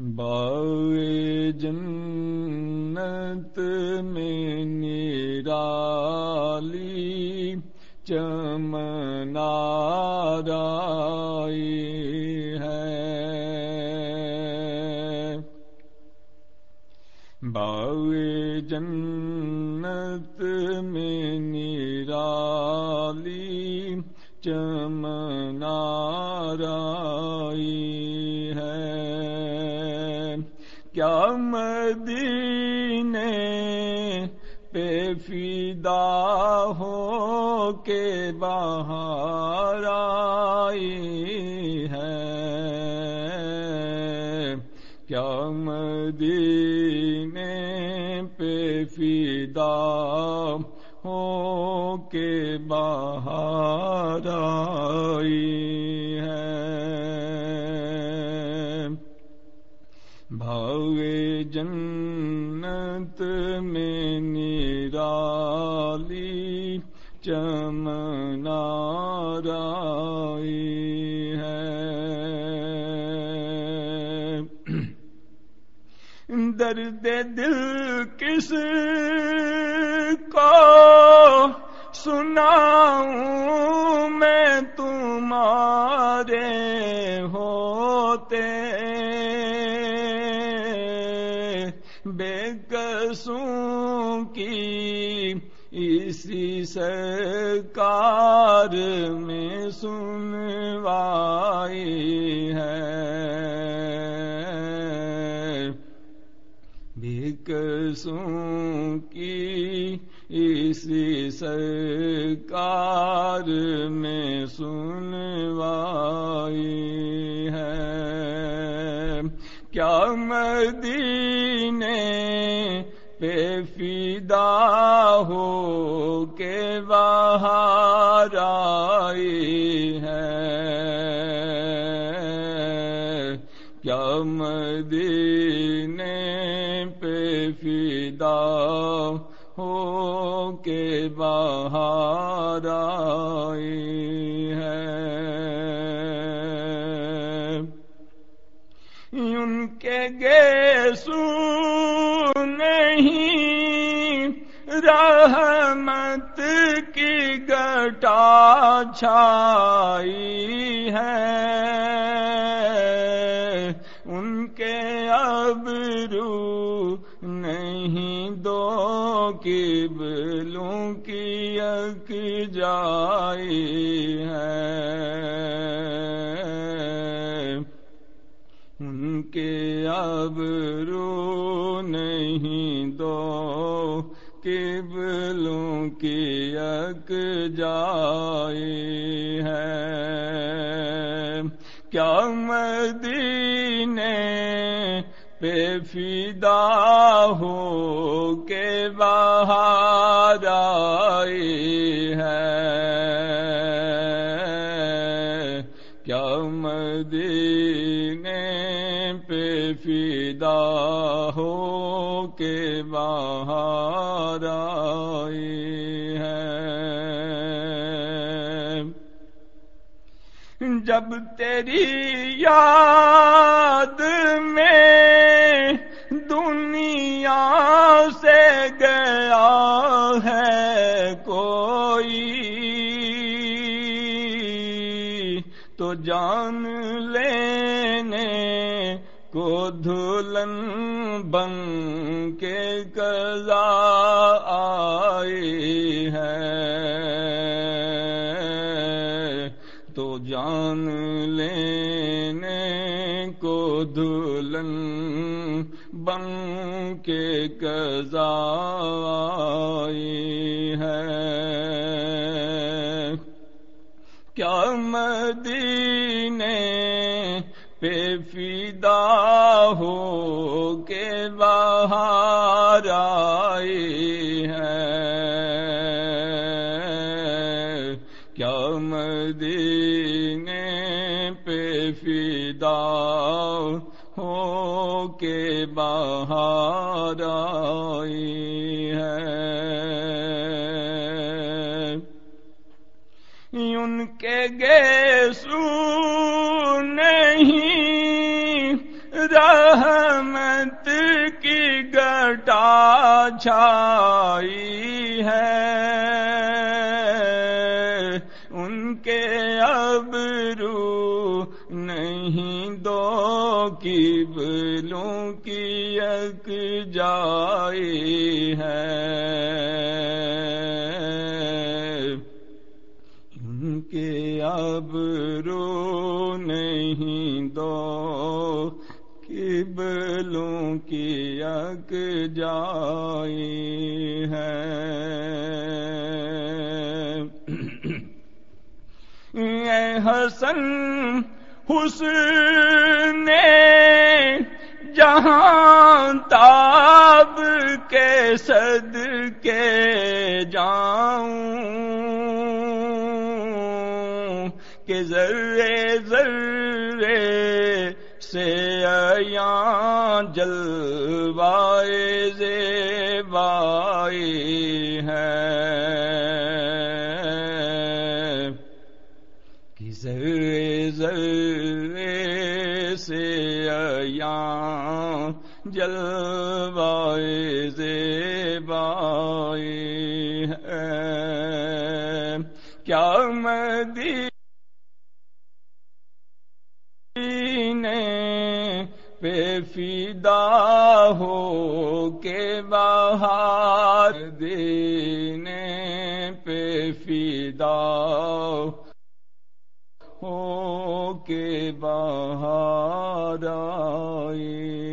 باغ جنت میں نیرالی چمنارائی ہے باغ جنت میں نیرالی چمنارائی کے باہر آئی ہے۔ کیا مدینے پہ فیدا ہو کے باہر آئی جنت میں چمنارائی ہے۔ درد دل کس کو سناؤں میں تمہارے ہوتے؟ بے قصوں کی سرکار میں سنوائی ہے۔ قصوں کی اسی سرکار میں سنوائی ہے۔ کیا مدینے پہ فیدا ہو کے باہر آئی ہے۔ کیا مدینے پہ فیدا ہو کے باہر آئی ہے۔ ان کے گیسوں گیسو رحمت کی گٹا چھائی ہے۔ ان کے اب رو نہیں، دو کی بلوں کی اک جائی ان کے اب رو نہیں دو کبلوں کی یک جائی ہے۔ کیا مدینے پہ فیدا ہو کے باہر آئی ہے؟ کیا مدینے پہ فیدا ہو کے باہر آئی ہے جب تیری یاد میں دنیا سے گیا ہے کوئی، تو جان لینے کو دھلن بن کے کزا آئی ہے۔ تو جان لینے کو دلہن بن کے کزا آئی ہے۔ کیا مدینے پہ فیدا ہو کے باہر آئی ہے۔ کیا مدینے پہ فیدا ہو کے باہر آئی ہے۔ ان کے گیسو نہیں، رحمت کی گٹا چھائی ہے۔ ان کے ابرو نہیں، دو کی کے رو نہیں دو، قبلوں کی یک جائی ہے۔ حسن حسن جہاں تاب کے صد کے جاؤں۔ کہ ذرے ذرے سے جلوائے زیبائی ہے کسے ذرے سے جلوائے زیبائی ہے کیا مدی فدا ہو کے بہار دینے پہ فیدا ہو کے بہار آئے۔